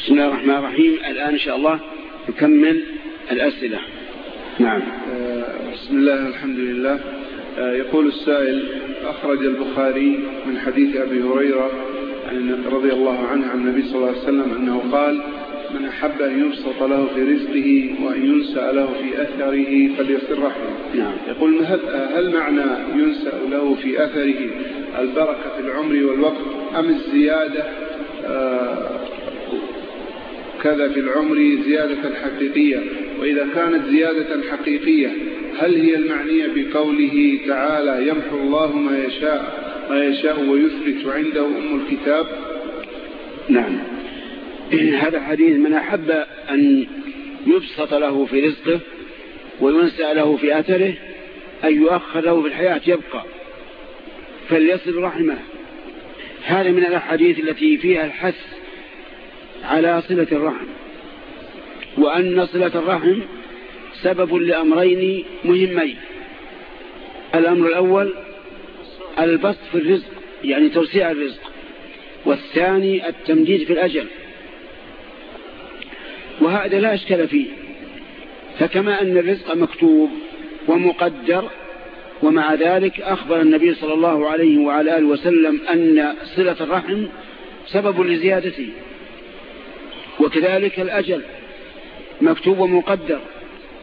بسم الله الرحمن الرحيم. الآن إن شاء الله نكمل الأسئلة. نعم. آه، بسم الله الحمد لله. آه، يقول السائل أخرج البخاري من حديث أبي هريرة رضي الله عنه عن النبي صلى الله عليه وسلم أنه قال من أحب أن يبسط له في رزقه وأن ينسأ له في أثره فليصل رحمه. نعم. يقول هل, هل معنى ينسأ له في أثره البركة في العمر والوقت أم الزيادة؟ آه كذا في العمر زيادة حقيقية. وإذا كانت زيادة حقيقية هل هي المعنية بقوله تعالى يمحو الله ما يشاء ما يشاء ويثبت عنده أم الكتاب؟ نعم. هذا حديث من أحب أن يبسط له في رزقه وينسى له في أثره أن يؤخر له في الحياة يبقى فليصل رحمه. هذا من الأحاديث التي فيها الحث على صلة الرحم. وأن صلة الرحم سبب لأمرين مهمين. الأمر الأول البسط في الرزق يعني توسيع الرزق. والثاني التمديد في الأجل. وهذا لا أشكال فيه. فكما أن الرزق مكتوب ومقدر ومع ذلك أخبر النبي صلى الله عليه وعلى آله وسلم أن صلة الرحم سبب لزيادته. وكذلك الأجل مكتوب ومقدر.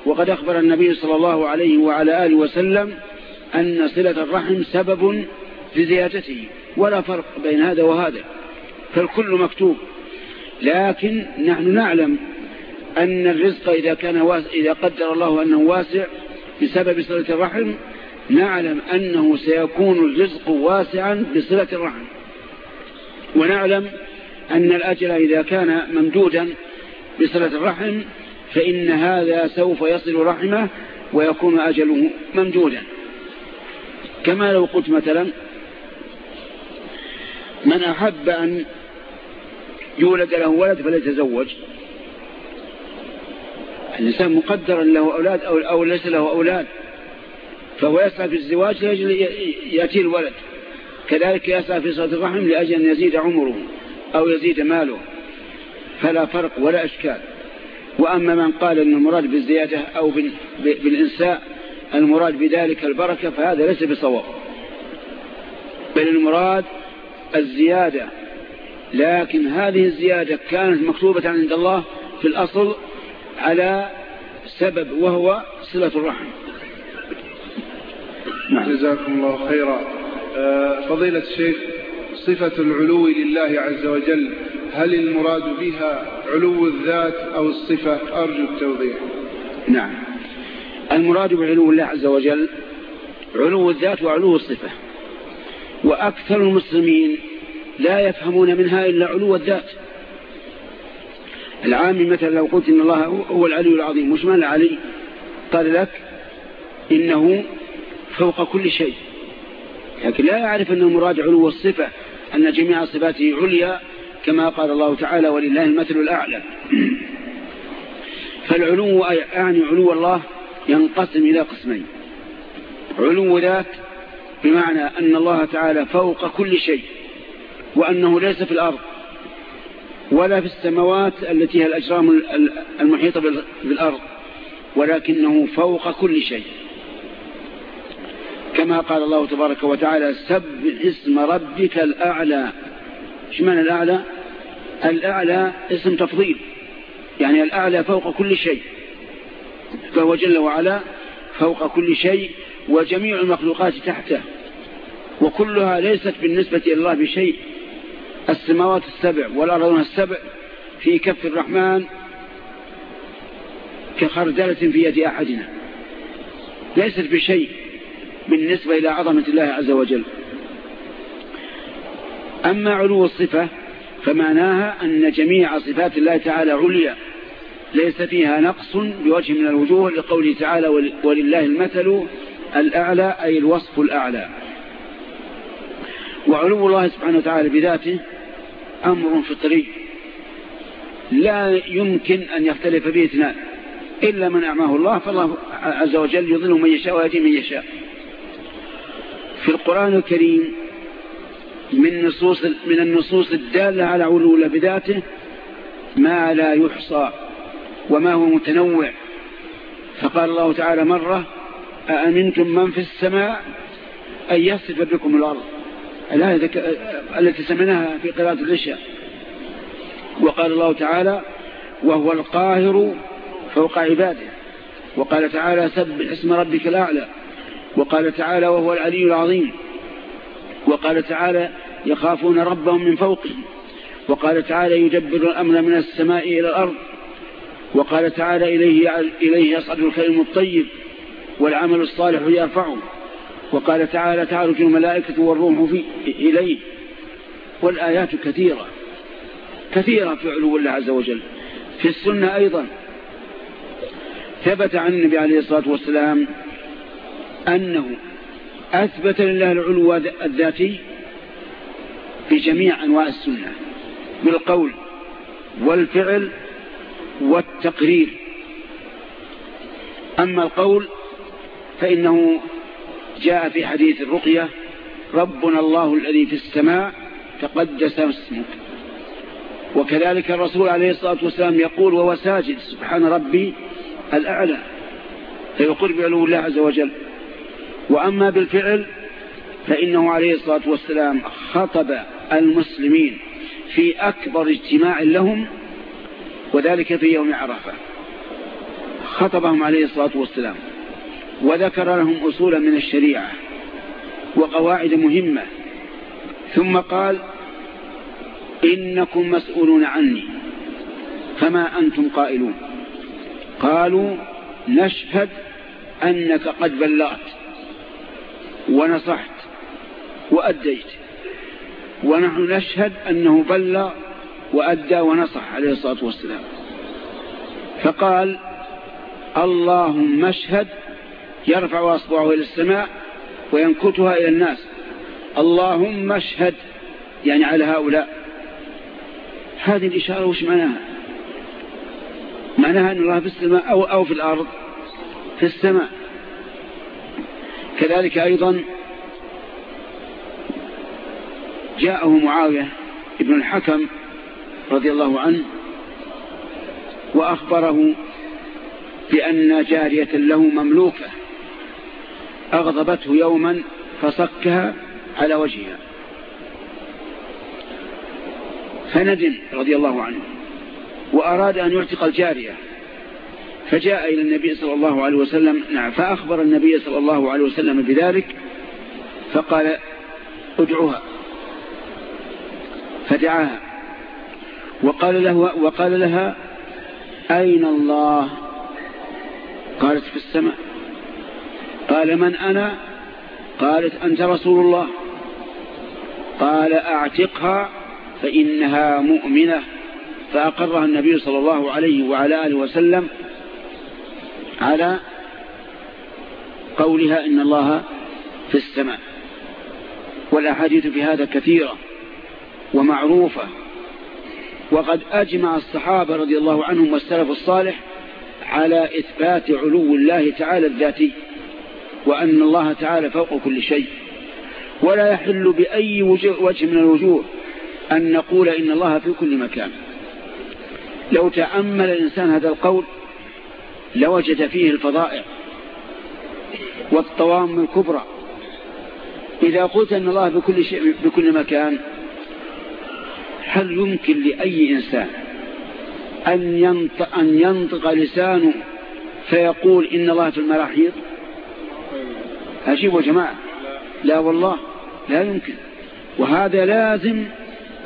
وقد أخبر النبي صلى الله عليه وعلى آله وسلم أن صلة الرحم سبب لزيادته ولا فرق بين هذا وهذا فالكل مكتوب. لكن نحن نعلم أن الرزق إذا كان واسع إذا قدر الله أنه واسع بسبب صلة الرحم نعلم أنه سيكون الرزق واسعا بصلة الرحم. ونعلم أن الأجل إذا كان ممدودا بصلة الرحم فإن هذا سوف يصل رحمه ويكون أجله ممدودا. كما لو قلت مثلا من أحب أن يولد له ولد فليتزوج. الإنسان مقدر له أولاد أو, أو ليس له أولاد فهو يسعى في الزواج لأجل يأتي الولد. كذلك يسعى في صلة الرحم لأجل أن يزيد عمره. أو يزيد ماله فلا فرق ولا أشكال. وأما من قال أن المراد بالزيادة أو بالإنساء المراد بذلك البركة فهذا ليس بصواب. بل المراد الزيادة. لكن هذه الزيادة كانت مكتوبة عند الله في الأصل على سبب وهو صلة الرحم. نعم. جزاكم الله خيرا. آه، فضيلة الشيخ صفة العلو لله عز وجل هل المراد بها علو الذات أو الصفة؟ أرجو التوضيح. نعم. المراد بعلو الله عز وجل علو الذات وعلو الصفة. وأكثر المسلمين لا يفهمون منها إلا علو الذات. العامي مثلا لو قلت إن الله هو العلي العظيم مش معنى العلي قال لك إنه فوق كل شيء. لكن لا يعرف أن المراد علو الصفة أن جميع صفاته عليا كما قال الله تعالى ولله المثل الأعلى. فالعلو يعني علو الله ينقسم إلى قسمين. علو ذات بمعنى أن الله تعالى فوق كل شيء وأنه ليس في الأرض ولا في السماوات التي هي الأجرام المحيطة بالأرض ولكنه فوق كل شيء. كما قال الله تبارك وتعالى سب اسم ربك الأعلى. إيش معنى الأعلى؟ الأعلى اسم تفضيل. يعني الأعلى فوق كل شيء. فهو جل وعلا فوق كل شيء وجميع المخلوقات تحته. وكلها ليست بالنسبة إلى الله بشيء. السماوات السبع والأرضون السبع في كف الرحمن كخردلة في يد أحدنا. ليست بشيء. بالنسبة إلى عظمة الله عز وجل. أما علو الصفة فمعناها أن جميع صفات الله تعالى عليا. ليس فيها نقص بوجه من الوجوه لقوله تعالى ولله المثل الأعلى أي الوصف الأعلى. وعلو الله سبحانه وتعالى بذاته أمر فطري. لا يمكن أن يختلف به اثنان. إلا من أعماه الله فالله عز وجل يضل من يشاء ويهدي من يشاء. في القرآن الكريم من نصوص من النصوص الدالة على علو بذاته ما لا يحصى وما هو متنوع. فقال الله تعالى مرة أأمنتم من في السماء أن يصف بكم الأرض؟ الآية التي سمعناها في قراءة العشاء. وقال الله تعالى وهو القاهر فوق عباده. وقال تعالى سبح اسم ربك الأعلى. وقال تعالى وهو العلي العظيم وقال تعالى يخافون ربهم من فوقهم وقال تعالى يدبر الأمر من السماء إلى الأرض وقال تعالى إليه, إليه يصعد الكلم الطيب والعمل الصالح يرفعه وقال تعالى تعرج الملائكة والروح في إليه والآيات كثيرة كثيرة في علو الله عز وجل في السنة أيضا ثبت عن النبي عليه الصلاة والسلام أنه أثبت لله العلو الذاتي في جميع أنواع السنة بالقول والفعل والتقرير. أما القول فإنه جاء في حديث الرقية ربنا الله الذي في السماء تقدس اسمك. وكذلك الرسول عليه الصلاة والسلام يقول وهو ساجد سبحان ربي الأعلى. فيقر بعلو الله عز وجل. وأما بالفعل فإنه عليه الصلاة والسلام خطب المسلمين في أكبر اجتماع لهم وذلك في يوم عرفة. خطبهم عليه الصلاة والسلام وذكر لهم أصولا من الشريعة وقواعد مهمة ثم قال إنكم مسؤولون عني فما أنتم قائلون؟ قالوا نشهد أنك قد بلغت. ونصحت وأديت. ونحن نشهد أنه بلغ وأدى ونصح عليه الصلاة والسلام. فقال اللهم اشهد يرفع أصبعه إلى السماء وينكتها إلى الناس. اللهم اشهد يعني على هؤلاء. هذه الإشارة وش معناها؟ معناها أن الله في السماء أو, أو في الأرض؟ في السماء. كذلك أيضا جاءه معاوية ابن الحكم رضي الله عنه وأخبره بأن جارية له مملوكة أغضبته يوما فصكها على وجهها. فندم رضي الله عنه وأراد أن يعتق الجارية. فجاء إلى النبي صلى الله عليه وسلم نعم فأخبر النبي صلى الله عليه وسلم بذلك فقال ادعوها. فدعاها. وقال, له وقال لها أين الله؟ قالت في السماء. قال من أنا؟ قالت أنت رسول الله. قال أعتقها فإنها مؤمنة. فأقرها النبي صلى الله عليه وعلى آله وسلم على قولها إن الله في السماء. والأحاديث في هذا كثيرة ومعروفة. وقد أجمع الصحابة رضي الله عنهم والسلف الصالح على إثبات علو الله تعالى الذاتي وأن الله تعالى فوق كل شيء. ولا يحل بأي وجه من الوجوه أن نقول إن الله في كل مكان. لو تأمل الإنسان هذا القول لوجد فيه الفضائع والطوام الكبرى. إذا قلت أن الله بكل, شيء بكل مكان هل يمكن لأي إنسان أن ينطق, أن ينطق لسانه فيقول إن الله في المراحيض؟ أجيبوا جماعة. لا والله لا يمكن. وهذا لازم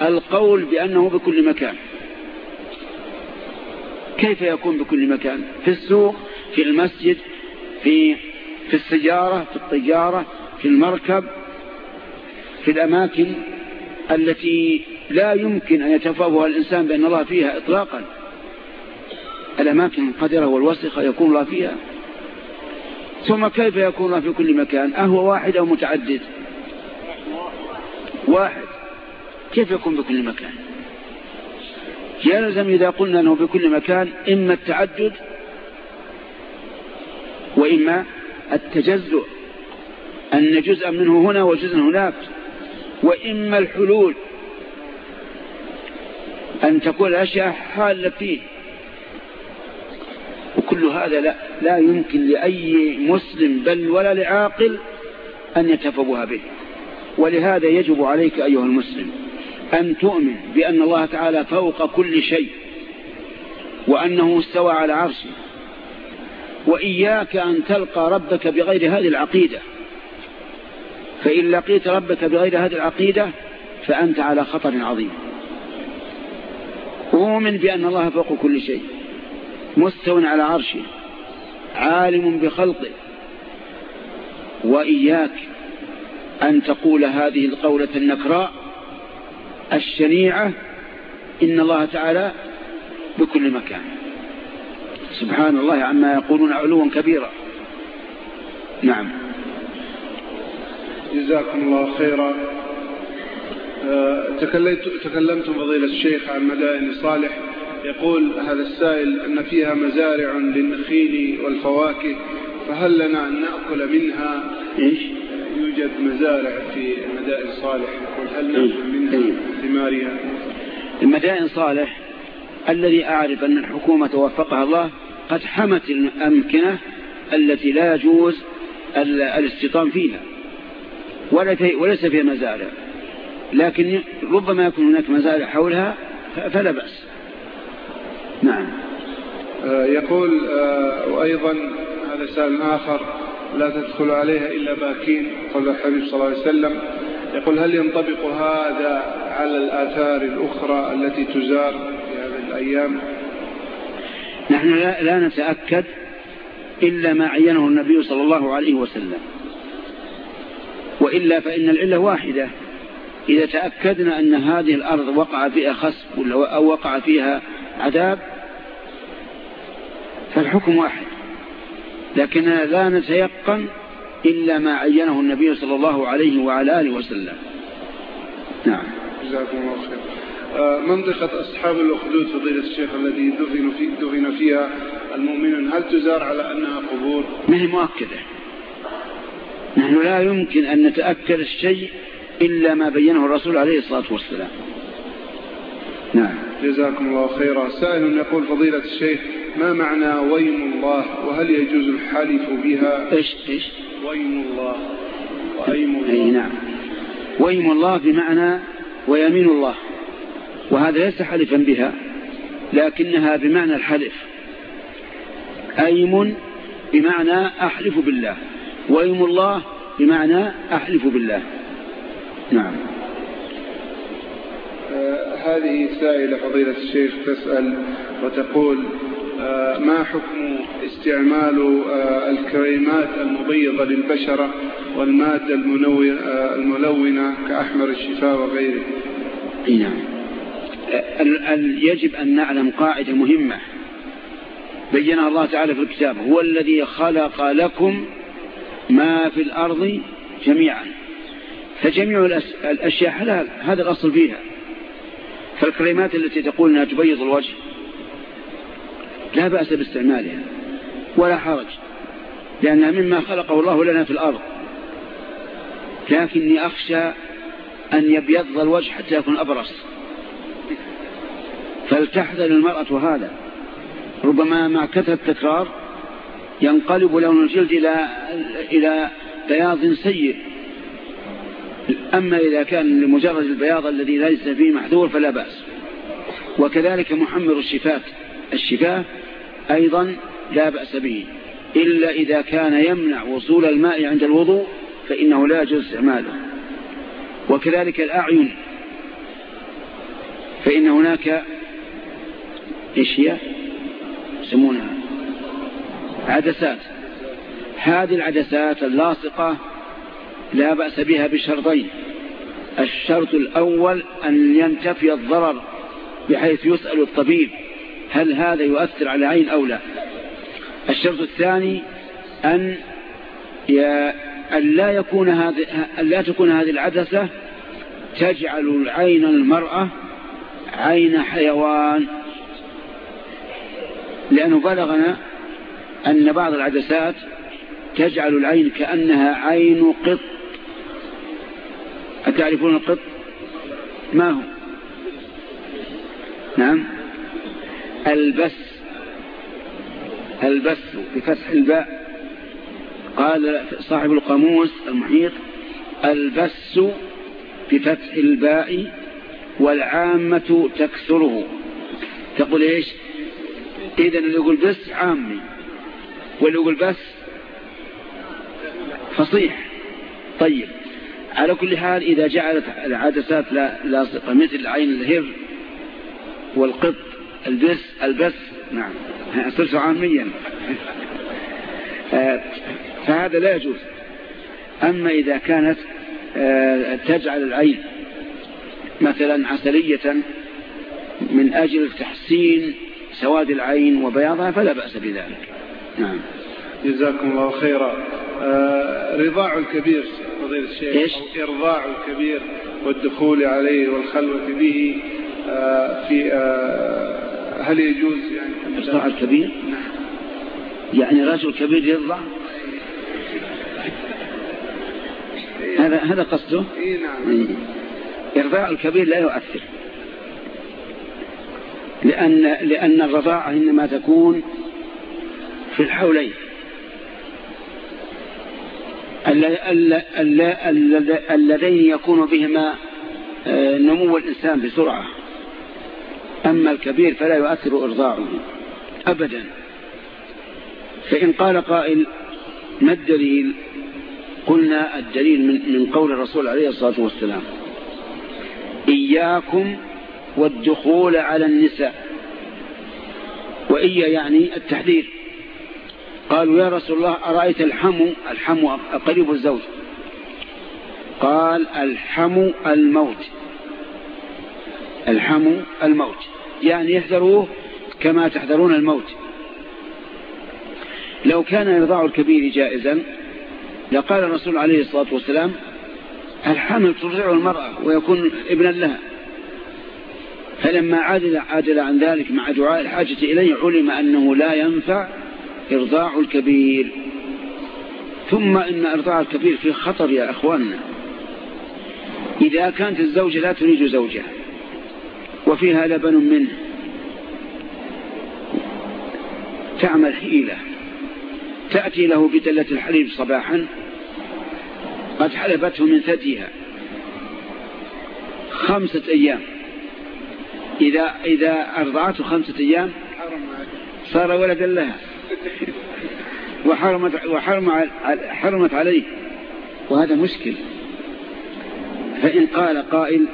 القول بأنه بكل مكان. كيف يكون بكل مكان؟ في السوق في المسجد في في السيارة في الطيارة في المركب في الأماكن التي لا يمكن أن يتفوه الإنسان بأن الله فيها إطلاقا. الأماكن القدرة والوسخة يكون الله فيها. ثم كيف يكون الله في كل مكان؟ أهو واحد أو متعدد؟ واحد. كيف يكون بكل مكان؟ يلزم إذا قلنا أنه بكل مكان إما التعدد وإما التجزؤ. أن جزءا منه هنا وجزء هناك. وإما الحلول. أن تكون الأشياء حالة فيه. وكل هذا لا, لا يمكن لأي مسلم بل ولا لعاقل أن يتفوه به. ولهذا يجب عليك أيها المسلم أن تؤمن بأن الله تعالى فوق كل شيء وأنه استوى على عرشه. وإياك أن تلقى ربك بغير هذه العقيدة. فإن لقيت ربك بغير هذه العقيدة فأنت على خطر عظيم. أؤمن بأن الله فوق كل شيء. مستو على عرشه. عالم بخلقه. وإياك أن تقول هذه القولة النكراء الشنيعة إن الله تعالى بكل مكان. سبحان الله عما يقولون علوا كبيرا. نعم. جزاكم الله خيرا. آه، تكلمتم فضيلة الشيخ عن مدائن صالح. يقول هذا السائل أن فيها مزارع للنخيل والفواكه فهل لنا أن نأكل منها؟ إيش؟ يوجد مزارع في مدائن صالح. يقول هل نأكل منها؟ إيه. ثمارها المدائن صالح الذي أعرف أن الحكومة وفقها الله قد حمت الأمكنة التي لا يجوز الاستيطان فيها. وليس فيها مزارع. لكن ربما يكون هناك مزارع حولها فلا بأس. نعم. آه، يقول آه، وأيضا هذا سؤال آخر لا تدخل عليها إلا باكين قال الحبيب صلى الله عليه وسلم. يقول هل ينطبق هذا على الآثار الأخرى التي تزار في هذه الأيام؟ نحن لا, لا نتأكد إلا ما عينه النبي صلى الله عليه وسلم. وإلا فإن العلة واحدة. إذا تأكدنا أن هذه الأرض وقع فيها خسف أو وقع فيها عذاب فالحكم واحد. لكننا لا نتيقن إلا ما عينه النبي صلى الله عليه وعلى آله وسلم. نعم. جزاكم الله خير. آه، منطقة أصحاب الأخدود فضيلة الشيخ الذي دفن, في دفن فيها المؤمنون هل تزار على أنها قبور؟ ما هي مؤكدة. نحن لا يمكن أن نتأكد الشيء إلا ما بينه الرسول عليه الصلاة والسلام. نعم. جزاكم الله خيرا. سائل يقول فضيلة الشيخ ما معنى ويم الله؟ وهل يجوز الحلف بها؟ إيش إيش؟ ويم الله وأيم الله. أي نعم. ويم الله بمعنى ويمين الله. وهذا ليس حلفا بها لكنها بمعنى الحلف. أيم بمعنى أحلف بالله. ويم الله بمعنى أحلف بالله. نعم. هذه سائلة فضيلة الشيخ تسأل وتقول آه ما حكم استعمال آه الكريمات المبيضة للبشرة والمادة آه، الملونة كأحمر الشفاء وغيره؟ نعم. يجب أن نعلم قاعدة مهمة. بينها الله تعالى في الكتاب هو الذي خلق لكم ما في الأرض جميعا. فجميع الأشياء حلال هذا الأصل فيها. فالكريمات التي تقول أنها تبيض الوجه لا بأس باستعمالها ولا حرج لأنها مما خلقه الله لنا في الأرض. لكني أخشى أن يبيض الوجه حتى يكون أبرص. فلتحذر المرأة هذا. ربما مع كثرة التكرار ينقلب لون الجلد إلى إلى بياض سيء. أما إذا كان لمجرد البياض الذي ليس فيه محذور فلا بأس. وكذلك محمر الشفاة. الشفاة أيضا لا بأس به. إلا إذا كان يمنع وصول الماء عند الوضوء فإنه لا يجوز استعماله. وكذلك الأعين. فإن هناك إيش هي يسمونها عدسات. هذه العدسات اللاصقة لا بأس بها بشرطين. الشرط الأول أن ينتفي الضرر بحيث يسأل الطبيب هل هذا يؤثر على عين أو لا. الشرط الثاني أن أن لا يكون هذه أن لا تكون هذه العدسة تجعل عين المرأة عين حيوان. لأنه بلغنا أن بعض العدسات تجعل العين كأنها عين قط أتعرفون القط؟ ما هو؟ نعم. البس. البث بفتح الباء. قال صاحب القاموس المحيط البس بفتح الباء والعامة تكثره تقول إيش؟ إذا اللي يقول بس عامي واللي يقول بس فصيح. طيب. على كل حال إذا جعلت العدسات لاصقة مثل عين الهر والقط البس البس نعم. صرت عاميا آه، فهذا لا يجوز. أما إذا كانت آه، تجعل العين مثلا عسلية من أجل تحسين سواد العين وبياضها فلا بأس بذلك. نعم. جزاكم الله خيرا. آه رضاع الكبير. فضيلة الشيخ إيش؟ إرضاع الكبير والدخول عليه والخلوة به آه في آه هل يجوز يعني إرضاع الكبير؟ نعم يعني رجل كبير يرضع هذا هذا قصده؟ إي نعم إرضاع الكبير لا يؤثر لأن لأن الرضاعة إنما تكون في الحولين اللذين يكون بهما آه، نمو الإنسان بسرعة. أما الكبير فلا يؤثر إرضاعه أبدا. فإن قال قائل ما الدليل؟ قلنا الدليل من, من قول الرسول عليه الصلاة والسلام إياكم والدخول على النساء. وإيا يعني التحذير. قالوا يا رسول الله أرأيت الحمو الحمو قريب الزوج. قال الحمو الموت. الحمو الموت. يعني يحذروه كما تحذرون الموت. لو كان إرضاع الكبير جائزا لقال الرسول عليه الصلاة والسلام الحمل ترضعه المرأة ويكون ابنا لها. فلما عادل, عادل عن ذلك مع دعاء الحاجة إليه علم أنه لا ينفع إرضاع الكبير. ثم إن إرضاع الكبير فيه خطر يا أخواننا. إذا كانت الزوجة لا تريد زوجها وفيها لبن منه تعمل حيلة تأتي له بدلة الحليب صباحا قد حلبته من ثديها. خمسة أيام. إذا, إذا أرضعته خمسة أيام صار ولدا لها. وحرمت, وحرم حرمت عليه. وهذا مشكل. فإن قال قائل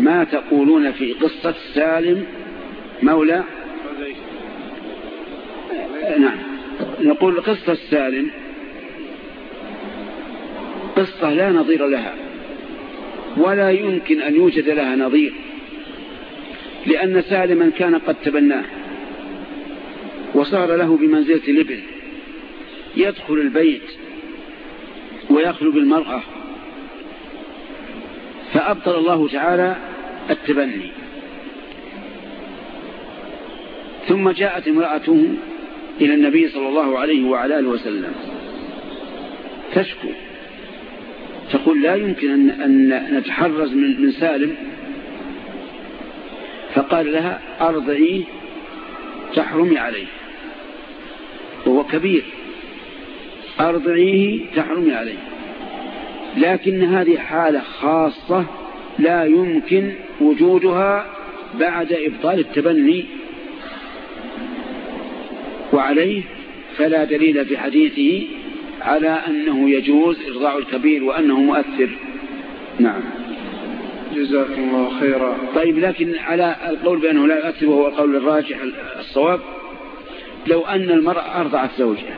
ما تقولون في قصة سالم مولى؟ نعم. نقول قصة سالم قصة لا نظير لها ولا يمكن أن يوجد لها نظير لأن سالما كان قد تبناه. وصار له بمنزلة الابن يدخل البيت ويخلو بالمرأة. فأبطل الله تعالى التبني. ثم جاءت امرأته إلى النبي صلى الله عليه وعلى آله وسلم. تشكو. تقول لا يمكن أن, نتحرز من سالم. فقال لها أرضعيه تحرمي عليه. وهو كبير أرضعيه تحرمي عليه. لكن هذه حالة خاصة لا يمكن وجودها بعد إبطال التبني. وعليه فلا دليل في حديثه على أنه يجوز إرضاع الكبير وأنه مؤثر. نعم. جزاكم الله خيرا. طيب لكن على القول بأنه لا يؤثر وهو القول الراجح الصواب لو أن المرأة أرضعت زوجها.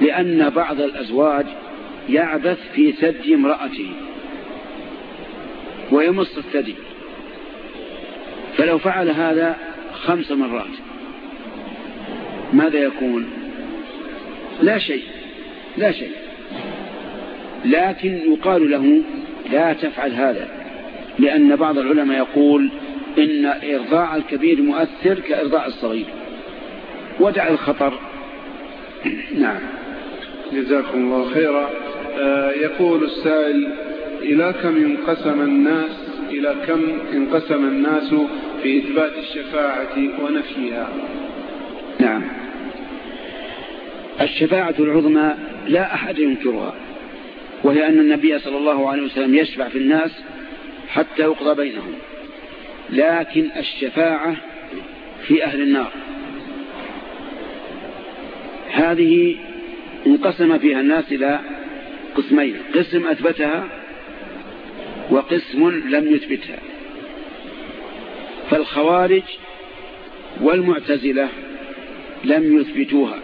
لأن بعض الأزواج يعبث في ثدي امرأته ويمص الثدي. فلو فعل هذا خمس مرات ماذا يكون؟ لا شيء لا شيء. لكن يقال له لا تفعل هذا لأن بعض العلماء يقول إن إرضاع الكبير مؤثر كإرضاع الصغير. ودع الخطر. نعم. جزاكم الله خيرا. آه يقول السائل إلى كم انقسم الناس إلى كم انقسم الناس في إثبات الشفاعة ونفيها؟ نعم. الشفاعة العظمى لا أحد ينكرها وهي أن النبي صلى الله عليه وسلم يشفع في الناس حتى يقضى بينهم لكن الشفاعة في أهل النار. هذه انقسم فيها الناس إلى قسمين. قسم أثبتها وقسم لم يثبتها. فالخوارج والمعتزلة لم يثبتوها.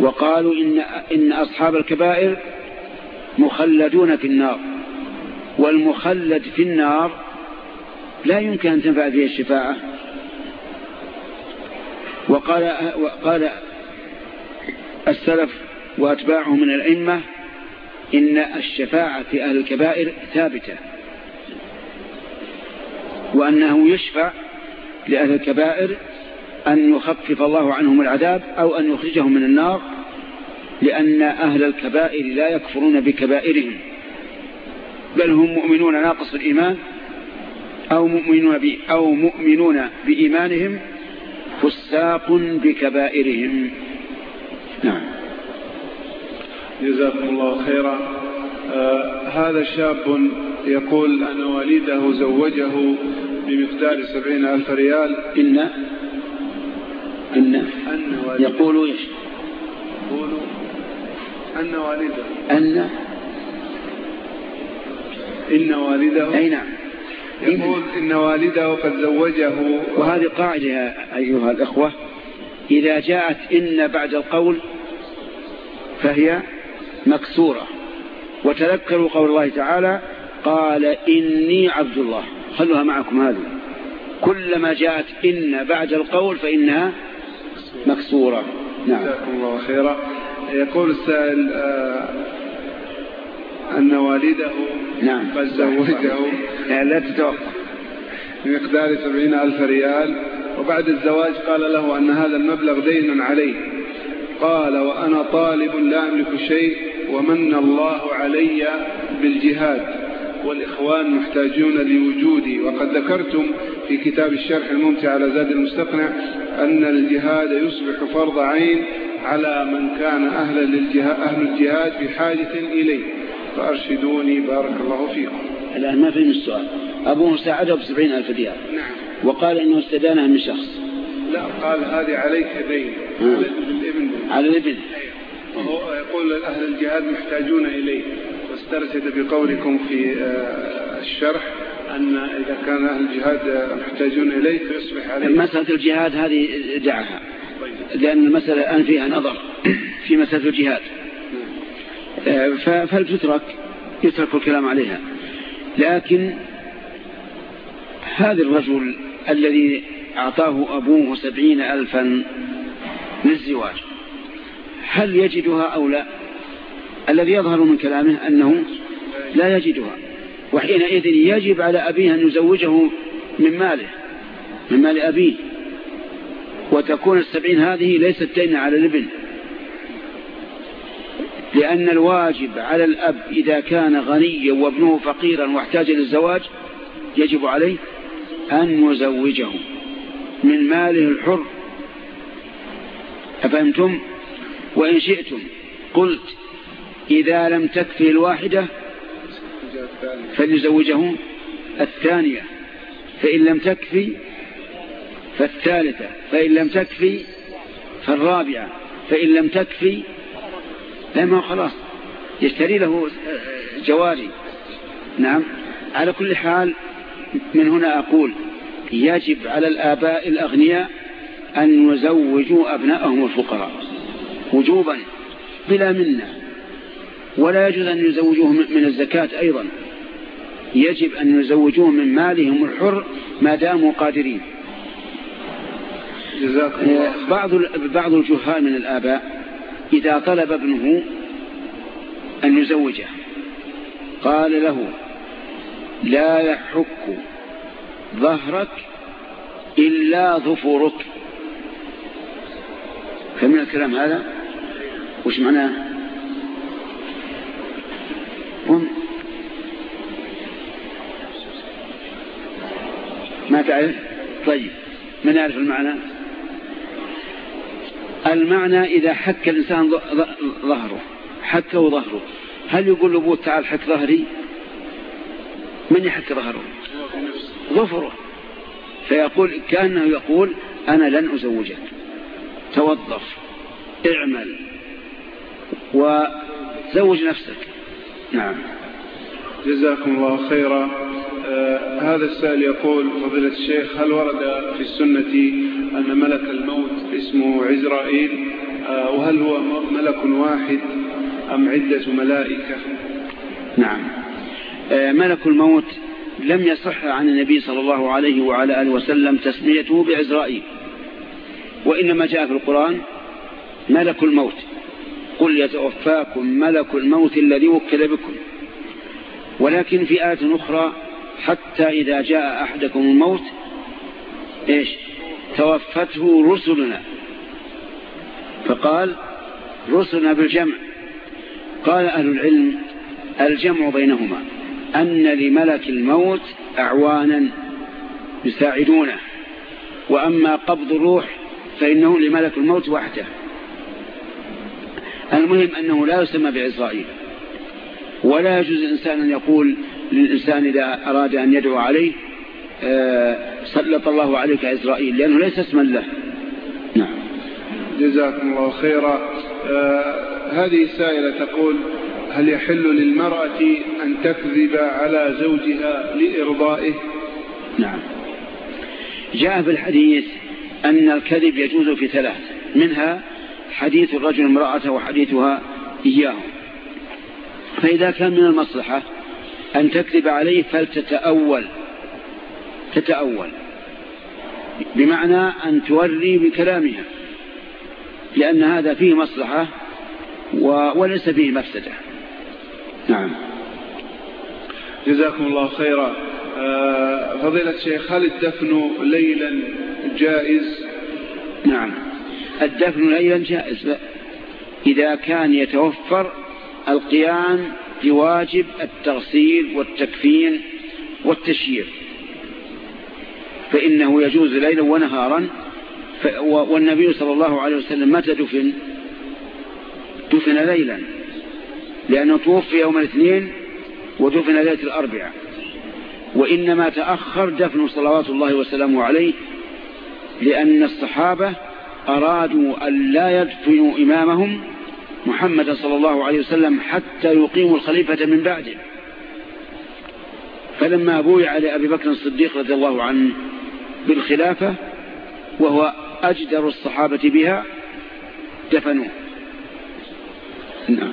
وقالوا إن, إن أصحاب الكبائر مخلدون في النار. والمخلد في النار لا يمكن أن تنفع فيه الشفاعة. وقال, وقال السلف وأتباعه من الأئمة إن الشفاعة في أهل الكبائر ثابتة وأنه يشفع لأهل الكبائر أن يخفف الله عنهم العذاب أو أن يخرجهم من النار لأن أهل الكبائر لا يكفرون بكبائرهم بل هم مؤمنون ناقص الإيمان أو مؤمنون, أو مؤمنون بإيمانهم فساق بكبائرهم. نعم. جزاكم الله خيرا. آه هذا شاب يقول أن والده زوجه بمقدار سبعين ألف ريال. إن إن, يقول إيش؟ يقول أن والده. أن. إن والده. أي نعم. يقول إن والده قد زوجه. وهذه قاعدة أيها الأخوة. إذا جاءت إن بعد القول فهي مكسورة. وتذكروا قول الله تعالى قال إني عبد الله. خلوها معكم هذه. كلما جاءت إن بعد القول فإنها مكسورة. نعم. جزاكم الله خيرا. يقول السائل آه أن والده نعم. قد زوجه يعني لا تتوقع بمقدار سبعين ألف ريال. وبعد الزواج قال له أن هذا المبلغ دين عليه. قال وأنا طالب لا أملك شيء ومن الله علي بالجهاد. والإخوان محتاجون لوجودي. وقد ذكرتم في كتاب الشرح الممتع على زاد المستقنع أن الجهاد يصبح فرض عين على من كان أهلا للجهاد أهل الجهاد بحاجة إليه. فأرشدوني بارك الله فيكم. الآن ما فهم السؤال. أبوه ساعده بسبعين ألف ديار نعم. وقال إنه استدانها من شخص. لا قال هذه عليك دين. على الابن وهو يقول أهل الجهاد محتاجون إليه. واسترشد بقولكم في الشرح أن إذا كان أهل الجهاد محتاجون إليه فيصبح عليه. مسألة الجهاد هذه دعها. لأن المسألة الآن فيها نظر في مسألة الجهاد. فلتترك يترك الكلام عليها. لكن هذا الرجل الذي أعطاه أبوه سبعين ألفا للزواج هل يجدها أو لا؟ الذي يظهر من كلامه أنه لا يجدها وحينئذ يجب على أبيه أن يزوجه من ماله من مال أبيه. وتكون السبعين هذه ليست دين على الابن. لأن الواجب على الأب إذا كان غنيا وابنه فقيرا واحتاج للزواج يجب عليه أن يزوجه من ماله الحر. أفهمتم؟ وإن شئتم. قلت إذا لم تكفي الواحدة فليزوجه الثانية. فإن لم تكفي فالثالثة. فإن لم تكفي فالرابعة. فإن لم تكفي لما خلاص يشتري له جواري. نعم. على كل حال من هنا أقول يجب على الآباء الأغنياء أن يزوجوا أبنائهم الفقراء. وجوبا بلا منة. ولا يجوز أن يزوجوه من الزكاة أيضا. يجب أن يزوجوه من مالهم الحر ما داموا قادرين. بعض بعض الجهال من الآباء إذا طلب ابنه أن يزوجه قال له لا يحك ظهرك إلا ظفرك. فمن الكلام هذا؟ وش معناه؟ قم. ما تعرف؟ طيب من يعرف المعنى؟ المعنى إذا حك الإنسان ظهره حكه ظهره. هل يقول لأبوه تعال حك ظهري؟ من يحك ظهره؟ ظفره. فيقول كأنه يقول أنا لن أزوجك. توظف اعمل. وزوج نفسك. نعم. جزاكم الله خيرا. آه هذا السائل يقول فضيلة الشيخ هل ورد في السنة أن ملك الموت اسمه عزرائيل؟ آه وهل هو ملك واحد أم عدة ملائكة؟ نعم. آه ملك الموت لم يصح عن النبي صلى الله عليه وعلى آله وسلم تسميته بعزرائيل. وإنما جاء في القرآن ملك الموت. قل يتوفاكم ملك الموت الذي وكل بكم. ولكن في آية أخرى حتى إذا جاء أحدكم الموت إيش؟ توفته رسلنا. فقال رسلنا بالجمع. قال أهل العلم الجمع بينهما أن لملك الموت أعوانا يساعدونه وأما قبض الروح فإنه لملك الموت وحده. المهم أنه لا يسمى بعزرائيل. ولا يجوز الإنسان أن يقول للإنسان إذا أراد أن يدعو عليه آه، سلط الله عليك عزرائيل لأنه ليس اسما له. نعم. جزاكم الله خيرا. آه هذه سائلة تقول هل يحل للمرأة أن تكذب على زوجها لإرضائه؟ نعم. جاء في الحديث أن الكذب يجوز في ثلاث منها حديث الرجل امرأته وحديثها إياه. فإذا كان من المصلحة أن تكذب عليه فلتتأول. تتأول. بمعنى أن توري بكلامها. لأن هذا فيه مصلحة وليس فيه مفسدة. نعم. جزاكم الله خيرا. آه، فضيلة الشيخ هل الدفن ليلا جائز؟ نعم. الدفن ليلا جائز. إذا كان يتوفر القيام بواجب التغسيل والتكفين والتشيير. فإنه يجوز ليلا ونهارا. والنبي صلى الله عليه وسلم متى دفن؟ دفن ليلا. لأنه توفي يوم الاثنين ودفن ليلة الأربعاء. وإنما تأخر دفن صلوات الله وسلامه عليه لأن الصحابة أرادوا أن لا يدفنوا إمامهم محمد صلى الله عليه وسلم حتى يقيموا الخليفة من بعده. فلما بويع لأبي بكر الصديق رضي الله عنه بالخلافة وهو أجدر الصحابة بها دفنوه. نعم.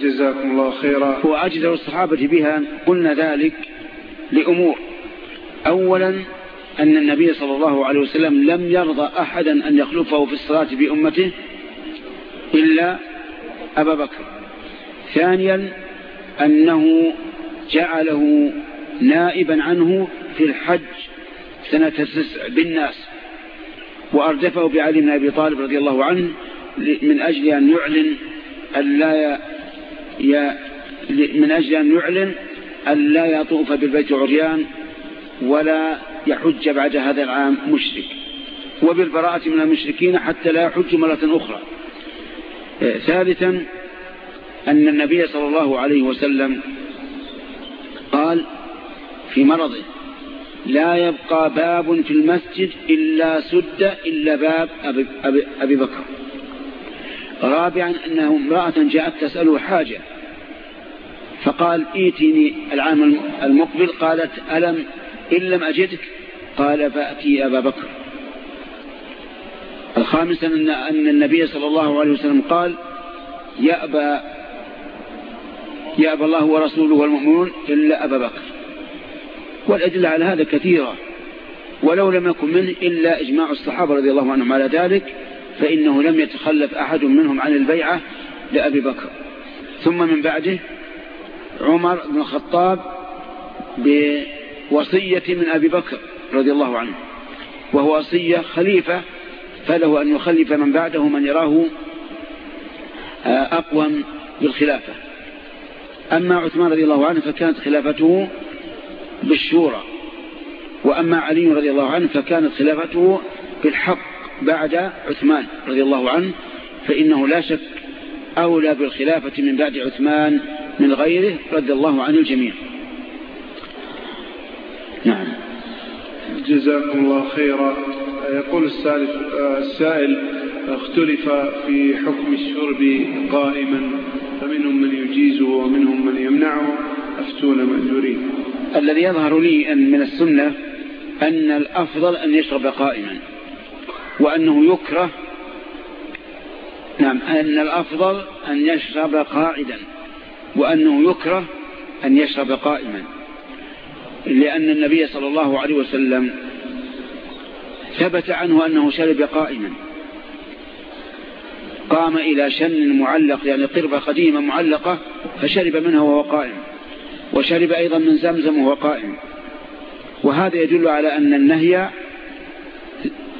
جزاكم الله خيرا. هو أجدر الصحابة بها قلنا ذلك لأمور. أولا أن النبي صلى الله عليه وسلم لم يرضى أحدا أن يخلفه في الصلاة بأمته إلا أبا بكر. ثانيا أنه جعله نائبا عنه في الحج سنة تسع بالناس وأردفه بعلي بن أبي طالب رضي الله عنه من أجل أن يعلن أن لا ي... من أجل أن يعلن أن لا يطوف بالبيت عريان ولا يحج بعد هذا العام مشرك. وبالبراءة من المشركين حتى لا يحج مرة أخرى. آه، ثالثا أن النبي صلى الله عليه وسلم قال في مرضه لا يبقى باب في المسجد إلا سد إلا باب أبي, بكر. رابعا أنه امرأة جاءت تسأله حاجة فقال ايتني العام المقبل. قالت ألم إن لم أجدك؟ قال فأتي أبا بكر. الخامسا أن, النبي صلى الله عليه وسلم قال يأبى يأبى الله ورسوله والمؤمنون إلا أبا بكر. والأدلة على هذا كثيرة. ولو لم يكن منه إلا إجماع الصحابة رضي الله عنهم على ذلك فإنه لم يتخلف أحد منهم عن البيعة لأبي بكر. ثم من بعده عمر بن الخطاب بوصية من أبي بكر. رضي الله عنه. وهو وصية خليفة فله أن يخلف من بعده من يراه آه، أقوم بالخلافة. أما عثمان رضي الله عنه فكانت خلافته بالشورى. وأما علي رضي الله عنه فكانت خلافته بالحق بعد عثمان رضي الله عنه فإنه لا شك أولى بالخلافة من بعد عثمان من غيره رضي الله عن الجميع نعم جزاكم الله خيرا. يقول السائل اختلف في حكم الشرب قائما. فمنهم من يجيزه ومنهم من يمنعه. أفتون مأجورين الذي يظهر لي أن من السنة أن الأفضل أن يشرب قائما وأنه يكره. نعم أن الأفضل أن يشرب قاعدا وأنه يكره أن يشرب قائما. لأن النبي صلى الله عليه وسلم ثبت عنه أنه شرب قائما. قام إلى شن معلق يعني قربة قديمة معلقة فشرب منها وهو قائم. وشرب أيضا من زمزم وهو قائم. وهذا يدل على أن النهي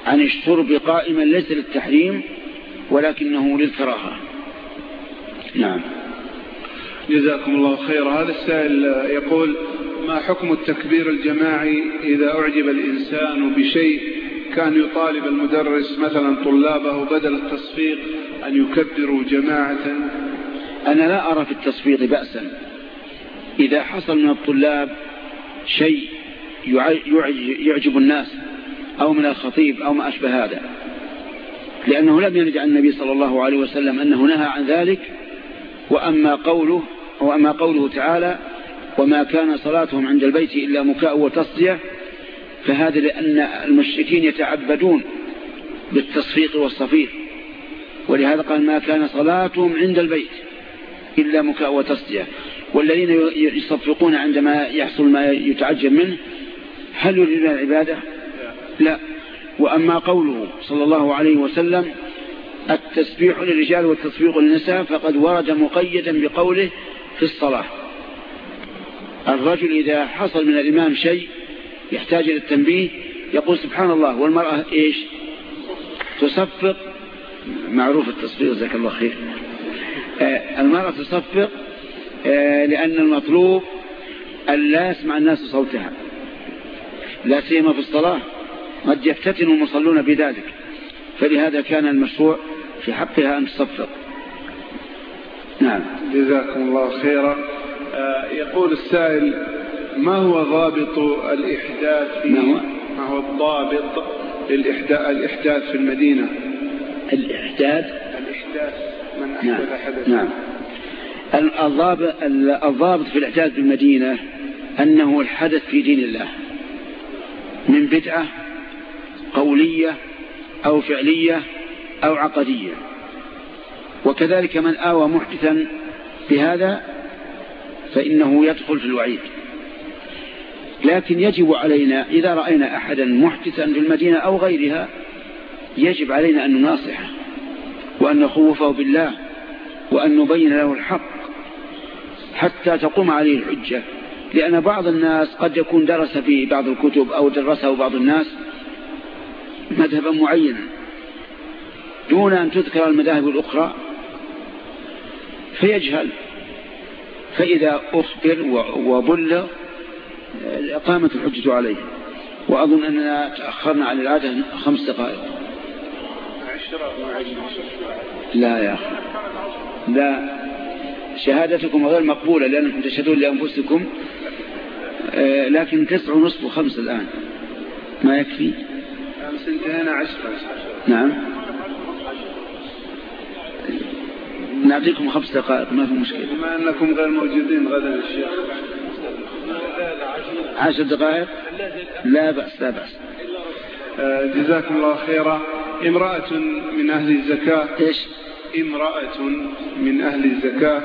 عن الشرب قائما ليس للتحريم ولكنه للكراهة. نعم. جزاكم الله خيرا. هذا السائل يقول ما حكم التكبير الجماعي إذا أعجب الإنسان بشيء كان يطالب المدرس مثلا طلابه بدل التصفيق أن يكبروا جماعة؟ أنا لا أرى في التصفيق بأسا. إذا حصل من الطلاب شيء يعجب الناس أو من الخطيب أو ما أشبه هذا لأنه لم يرد عن النبي صلى الله عليه وسلم أنه نهى عن ذلك وأما قوله وأما قوله تعالى وما كان صلاتهم عند البيت إلا مكاء وتصدية فهذا لأن المشركين يتعبدون بالتصفيق والصفير ولهذا قال ما كان صلاتهم عند البيت إلا مكاء وتصدية. والذين يصفقون عندما يحصل ما يتعجب منه هل يريدون العبادة؟ لا. وأما قوله صلى الله عليه وسلم التسبيح للرجال والتصفيق للنساء فقد ورد مقيدا بقوله في الصلاة. الرجل إذا حصل من الإمام شيء يحتاج إلى التنبيه يقول سبحان الله والمرأة إيش؟ تصفق. معروف التصفيق جزاك الله خير. آه المرأة تصفق آه لأن المطلوب أن لا يسمع الناس صوتها. لا سيما في الصلاة. قد يفتتن المصلون بذلك. فلهذا كان المشروع في حقها أن تصفق. نعم. جزاكم الله خيرا. يقول السائل ما هو ضابط الإحداث في ما هو, ما هو الضابط للإحداث في المدينة؟ الإحداث؟ الإحداث من أحدث نعم. حدث نعم الضابط, الضابط في الإحداث في المدينة أنه الحدث في دين الله. من بدعة قولية أو فعلية أو عقدية. وكذلك من آوى محدثا بهذا فإنه يدخل في الوعيد. لكن يجب علينا إذا رأينا أحدا محدثا في المدينة أو غيرها يجب علينا أن نناصحه وأن نخوفه بالله وأن نبين له الحق حتى تقوم عليه الحجة. لأن بعض الناس قد يكون درس في بعض الكتب أو درسه بعض الناس مذهبا معينا دون أن تذكر المذاهب الأخرى فيجهل. فإذا أخبر وبلغ قامت الحجة عليه. وأظن أننا تأخرنا عن العادة خمس دقائق. لا يا أخي. لا. شهادتكم غير مقبولة لأنكم تشهدون لأنفسكم. آه، لكن تسع ونصف وخمس الآن. ما يكفي؟ أمس انتهينا عشرة نعم. نعطيكم خمس دقائق ما في مشكلة. بما أنكم غير موجودين غدا الشيخ عشر دقائق؟ لا بأس لا بأس. آه، جزاكم الله خيرا. امرأة من أهل الزكاة. إيش؟ امرأة من أهل الزكاة.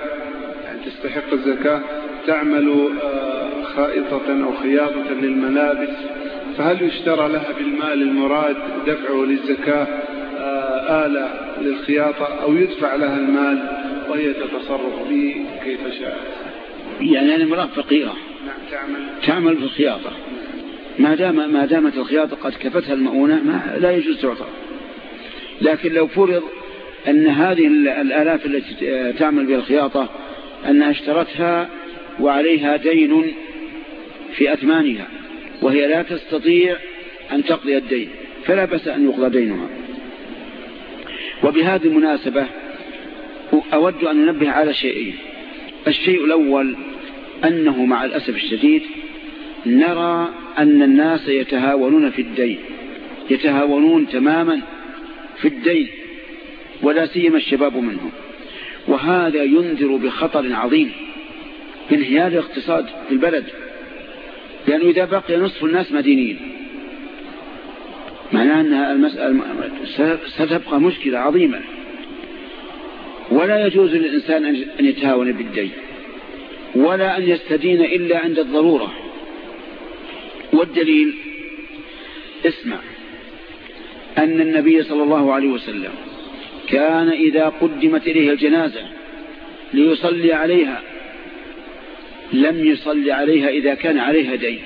يعني تستحق الزكاة؟ تعمل آه، خائطة أو خياطة للملابس. فهل يشترى لها بالمال المراد دفعه للزكاة؟ آلة للخياطة أو يدفع لها المال وهي تتصرف به كيف شاءت يعني أنا امرأة فقيرة. نعم تعمل. تعمل في الخياطة. ما دام ما دامت الخياطة قد كفتها المؤونة ما لا يجوز تعطى. لكن لو فرض أن هذه الآلاف التي تعمل بها الخياطة أنها اشترتها وعليها دين في أثمانها وهي لا تستطيع أن تقضي الدين فلا بس أن يقضى دينها. وبهذه المناسبة أود أن أنبه على شيئين. الشيء الأول أنه مع الأسف الشديد نرى أن الناس يتهاونون في الدين يتهاونون تماما في الدين ولا سيما الشباب منهم. وهذا ينذر بخطر عظيم انهيار الاقتصاد في البلد لأنه إذا بقي نصف الناس مدينين. معناه أنها المسألة ستبقى مشكلة عظيمة. ولا يجوز للإنسان أن يتهاون بالدين ولا أن يستدين إلا عند الضرورة. والدليل اسمع أن النبي صلى الله عليه وسلم كان إذا قدمت إليه الجنازة ليصلي عليها لم يصلي عليها إذا كان عليها دين.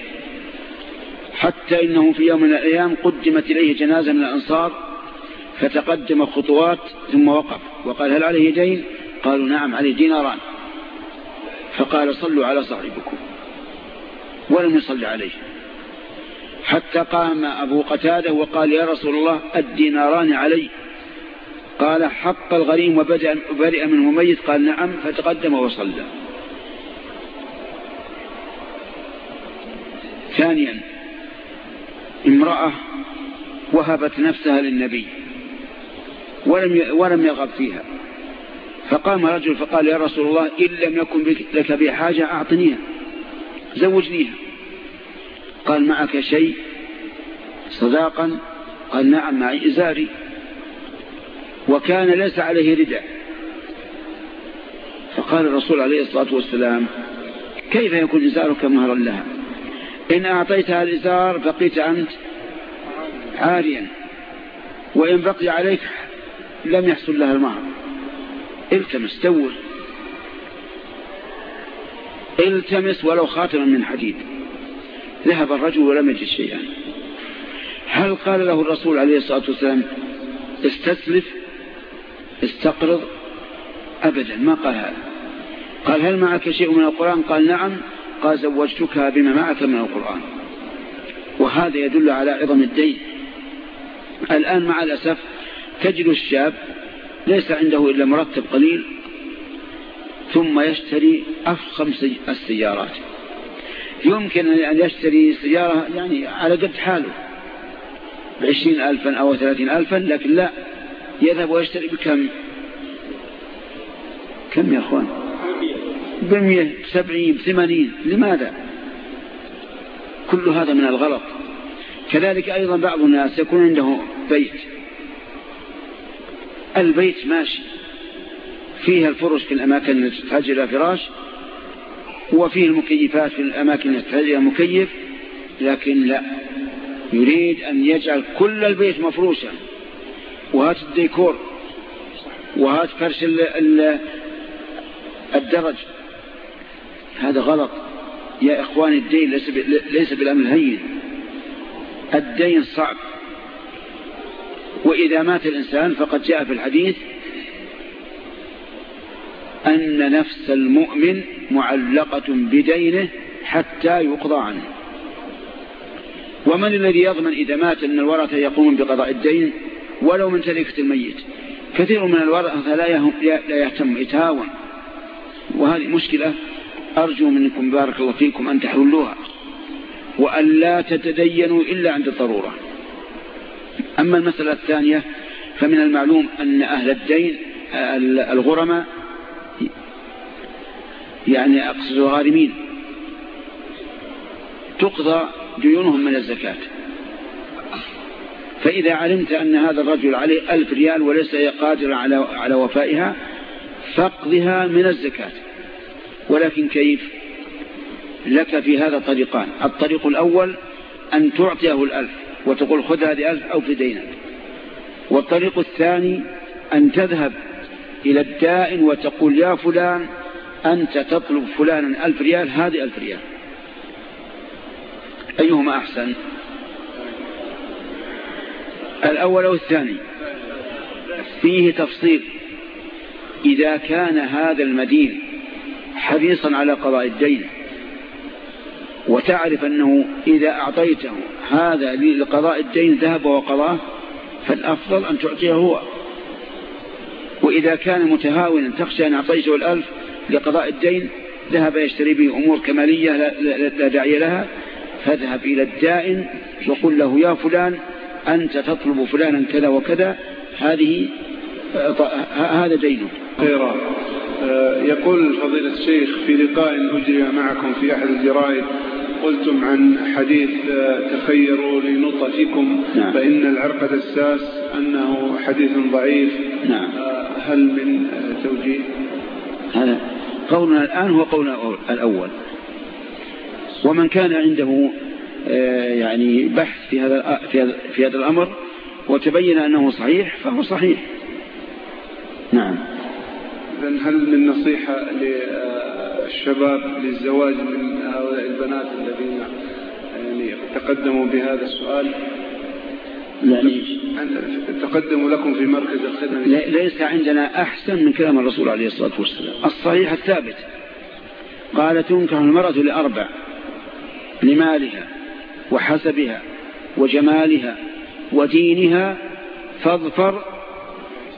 حتى إنه في يوم من الأيام قدمت إليه جنازة من الأنصار فتقدم خطوات ثم وقف. وقال هل عليه دين؟ قالوا نعم عليه ديناران. فقال صلوا على صاحبكم ولم يصلي عليه. حتى قام أبو قتادة وقال يا رسول الله الديناران علي. قال حق الغريم وبرئ منه ميت. قال نعم فتقدم وصلى. ثانيا امرأة وهبت نفسها للنبي ولم ولم يرغب فيها. فقام رجل فقال يا رسول الله إن لم يكن لك بحاجة أعطنيها زوجنيها. قال معك شيء؟ صداقا؟ قال نعم معي إزاري. وكان ليس عليه رداء فقال الرسول عليه الصلاة والسلام كيف يكون إزارك مهرا لها؟ إن أعطيتها الإزار بقيت أنت عاريا. وإن بقي عليك لم يحصل لها المهر. التمس دور التمس ولو خاتما من حديد. ذهب الرجل ولم يجد شيئا. هل قال له الرسول عليه الصلاة والسلام استسلف استقرض؟ أبدا ما قال هذا. قال هل معك شيء من القرآن؟ قال نعم. قال زوجتك بما معك من القرآن. وهذا يدل على عظم الدين. الآن مع الأسف تجد الشاب ليس عنده إلا مرتب قليل ثم يشتري أفخم السيارات. يمكن أن يشتري سيارة يعني على قد حاله بعشرين ألفا أو ثلاثين ألفا لكن لا يذهب ويشتري بكم؟ كم يا أخوان؟ بمية بسبعين بثمانين لماذا؟ كل هذا من الغلط. كذلك أيضا بعض الناس يكون عنده بيت. البيت ماشي. فيها الفرش في الأماكن التي تحتاج إلى فراش وفيه المكيفات في الأماكن التي تحتاج إلى مكيف لكن لا. يريد أن يجعل كل البيت مفروشا وهات الديكور. وهات فرش الدرج. هذا غلط. يا إخوان الدين ليس بالأمر الهين. الدين صعب. وإذا مات الإنسان فقد جاء في الحديث أن نفس المؤمن معلقة بدينه حتى يقضى عنه. ومن الذي يضمن إذا مات أن الورثة يقومون بقضاء الدين؟ ولو من تركة الميت. كثير من الورثة لا يهتم يتهاون وهذه مشكلة أرجو منكم بارك الله فيكم أن تحلوها وأن لا تتدينوا إلا عند الضرورة. أما المسألة الثانية فمن المعلوم أن أهل الدين الغرماء يعني أقصد الغارمين تقضى ديونهم من الزكاة. فإذا علمت أن هذا الرجل عليه ألف ريال وليس قادرا على وفائها فاقضها من الزكاة. ولكن كيف؟ لك في هذا طريقان الطريق الأول أن تعطيه الألف وتقول خذ هذه ألف أو في دينك والطريق الثاني أن تذهب إلى الدائن وتقول يا فلان أنت تطلب فلانا ألف ريال هذه ألف ريال. أيهما أحسن؟ الأول أو الثاني؟ فيه تفصيل. إذا كان هذا المدين حريصا على قضاء الدين. وتعرف أنه إذا أعطيته هذا لقضاء الدين ذهب وقضاه فالأفضل أن تعطيه هو. وإذا كان متهاونا تخشى أن أعطيته الألف لقضاء الدين ذهب يشتري به أمور كمالية لا داعي لها فاذهب إلى الدائن وقل له يا فلان أنت تطلب فلانا كذا وكذا هذه هذا دينه خيرا. آه، يقول فضيلة الشيخ في لقاء أجري معكم في أحد الجرائد قلتم عن حديث آه، تخيروا لنطفكم نعم. فإن العرق دساس أنه حديث ضعيف. نعم. آه، هل من توجيه؟ هذا قولنا الآن هو قولنا الأول. ومن كان عنده يعني بحث في هذا في هذا الأمر وتبين أنه صحيح فهو صحيح. نعم. إذن هل من نصيحة للشباب للزواج من هؤلاء البنات الذين يعني تقدموا بهذا السؤال؟ يعني تقدموا لكم في مركز الخدمة. ليس عندنا أحسن من كلام الرسول عليه الصلاة والسلام. الصحيح الثابت. قال تنكح المرأة لأربع لمالها وحسبها وجمالها ودينها فاظفر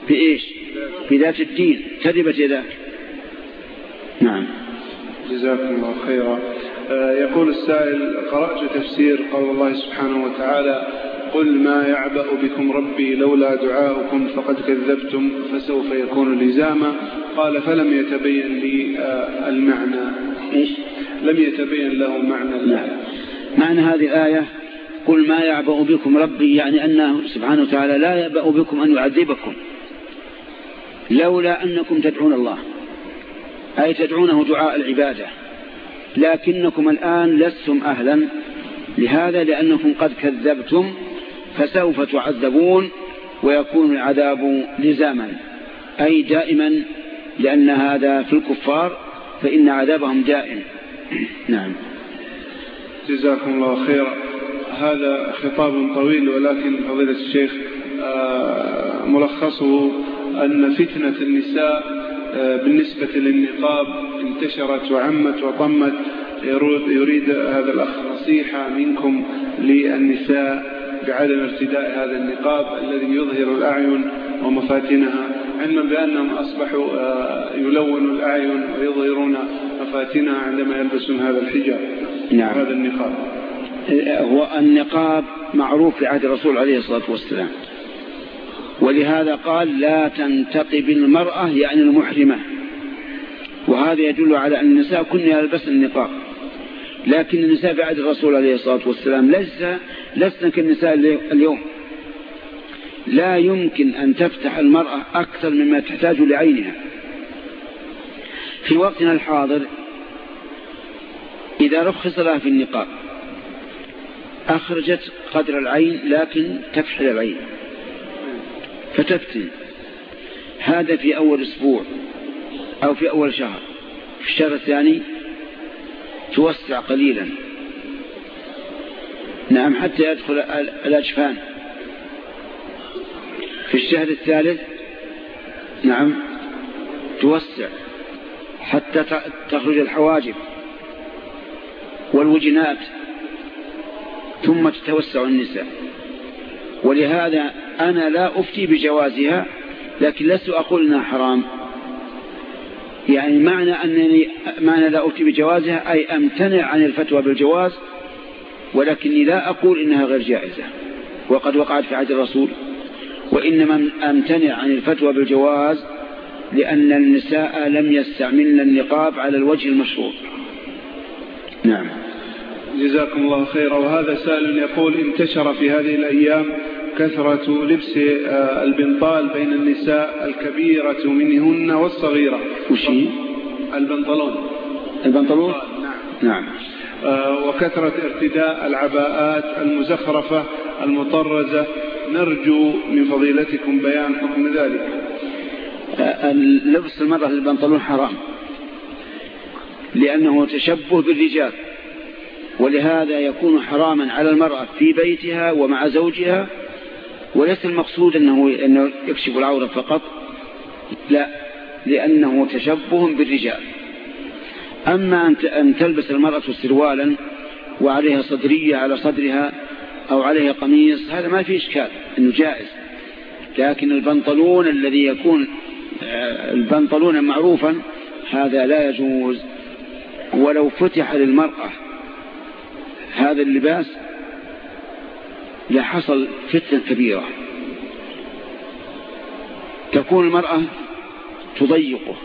بإيش؟ بذات الدين. كذبت يداك نعم. جزاكم الله خيرا. آه، يقول السائل قرأت تفسير قول الله سبحانه وتعالى قل ما يعبأ بكم ربي لولا دعاؤكم فقد كذبتم فسوف يكون لزاما. قال فلم يتبين لي آه، المعنى. إيش؟ لم يتبين له معنى. نعم. معنى هذه الآية قل ما يعبأ بكم ربي يعني أنه سبحانه وتعالى لا يعبأ بكم أن يعذبكم. لولا أنكم تدعون الله. أي تدعونه دعاء العبادة. لكنكم الآن لستم أهلا. لهذا لأنكم قد كذبتم فسوف تعذبون ويكون العذاب لزاما. أي دائما لأن هذا في الكفار فإن عذابهم دائم. نعم. جزاكم الله خيرا. هذا خطاب طويل ولكن فضيلة الشيخ آه، ملخصه أن فتنة النساء آه، بالنسبة للنقاب انتشرت وعمت وطمت يريد هذا الأخ نصيحة منكم للنساء بعدم ارتداء هذا النقاب الذي يظهر الأعين ومفاتنها علما بأنهم أصبحوا آه، يلونوا الأعين ويظهرون مفاتنها عندما يلبسون هذا الحجاب نعم. هذا النقاب. هو النقاب معروف في عهد الرسول عليه الصلاة والسلام. ولهذا قال لا تنتقب المرأة يعني المحرمة. وهذا يدل على أن النساء كن يلبسن النقاب لكن النساء بعد الرسول عليه الصلاة والسلام لسنا كالنساء اليوم. لا يمكن أن تفتح المرأة أكثر مما تحتاج لعينها. في وقتنا الحاضر إذا رخص لها في النقاب أخرجت قدر العين لكن تكحل العين. فتفتن هذا في أول أسبوع أو في أول شهر. في الشهر الثاني توسع قليلا. نعم حتى يدخل الأجفان. في الشهر الثالث نعم توسع حتى تخرج الحواجب والوجنات ثم تتوسع النساء. ولهذا أنا لا أفتي بجوازها لكن لست أقول أنها حرام. يعني معنى أنني معنى لا أفتي بجوازها أي أمتنع عن الفتوى بالجواز ولكني لا أقول إنها غير جائزة. وقد وقعت في عهد الرسول. وإنما أمتنع عن الفتوى بالجواز لأن النساء لم يستعملن النقاب على الوجه المشروع. نعم. جزاكم الله خيرا. وهذا سائل يقول انتشر في هذه الأيام كثرة لبس آه، البنطال بين النساء الكبيرة منهن والصغيرة. وشي البنطلون. البنطلون؟ نعم. نعم. آه، وكثرة ارتداء العباءات المزخرفة المطرزة. نرجو من فضيلتكم بيان حكم ذلك. آه، لبس المرأة للبنطلون حرام لأنه تشبه بالرجال. ولهذا يكون حراما على المرأة في بيتها ومع زوجها وليس المقصود أنه, أنه يكشف العورة فقط لا لأنه تشبه بالرجال. أما أن تلبس المرأة سروالا وعليها صدرية على صدرها أو عليها قميص هذا ما في إشكال أنه جائز. لكن البنطلون الذي يكون آه، البنطلون معروفا هذا لا يجوز. ولو فتح للمرأة هذا اللباس لحصل فتنة كبيرة. تكون المرأة تضيقه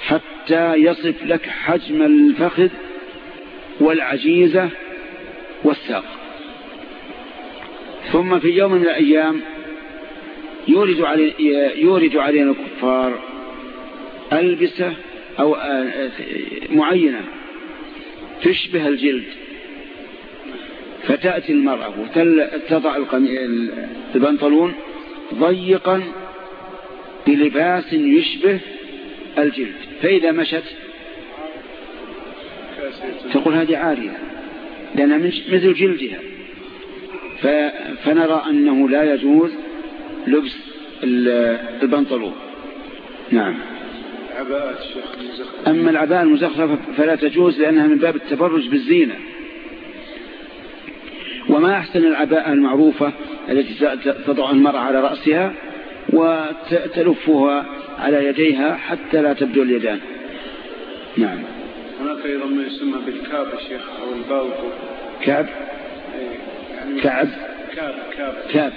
حتى يصف لك حجم الفخذ والعجيزة والساق. ثم في يوم من الأيام يورد, علي يورد علينا الكفار ألبسة أو آه، معينة تشبه الجلد. فتأتي المرأة وتضع البنطلون ضيقا بلباس يشبه الجلد فإذا مشت تقول هذه عارية لأنها مثل جلدها. فنرى أنه لا يجوز لبس البنطلون. نعم. أما العباءة المزخرفة فلا تجوز لأنها من باب التبرج بالزينة. وما أحسن العباءة المعروفة التي تضع المرأة على رأسها وتلفها على يديها حتى لا تبدو اليدان. نعم. هناك أيضا ما يسمى بالكاب يا شيخ أو البالطو كاب إيه، يعني كعب؟ كاب كاب كاب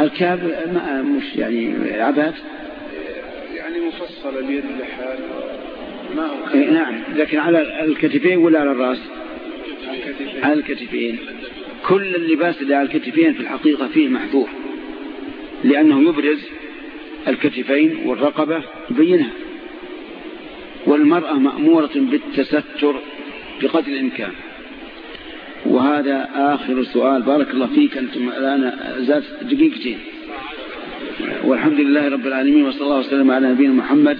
الكاب ما مش يعني عباة يعني مفصلة بيد لحال ما هو إيه، نعم. لكن على الكتفين ولا على الرأس؟ على الكتفين. كل اللباس اللي على الكتفين في الحقيقة فيه محذور لأنه يبرز الكتفين والرقبة يبينها. والمرأة مأمورة بالتستر بقدر الإمكان. وهذا آخر سؤال. بارك الله فيك أنتم الآن زاد دقيقتين. والحمد لله رب العالمين وصلى الله وسلم على نبينا محمد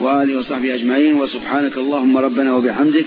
وآله وصحبه أجمعين. وسبحانك اللهم ربنا وبحمدك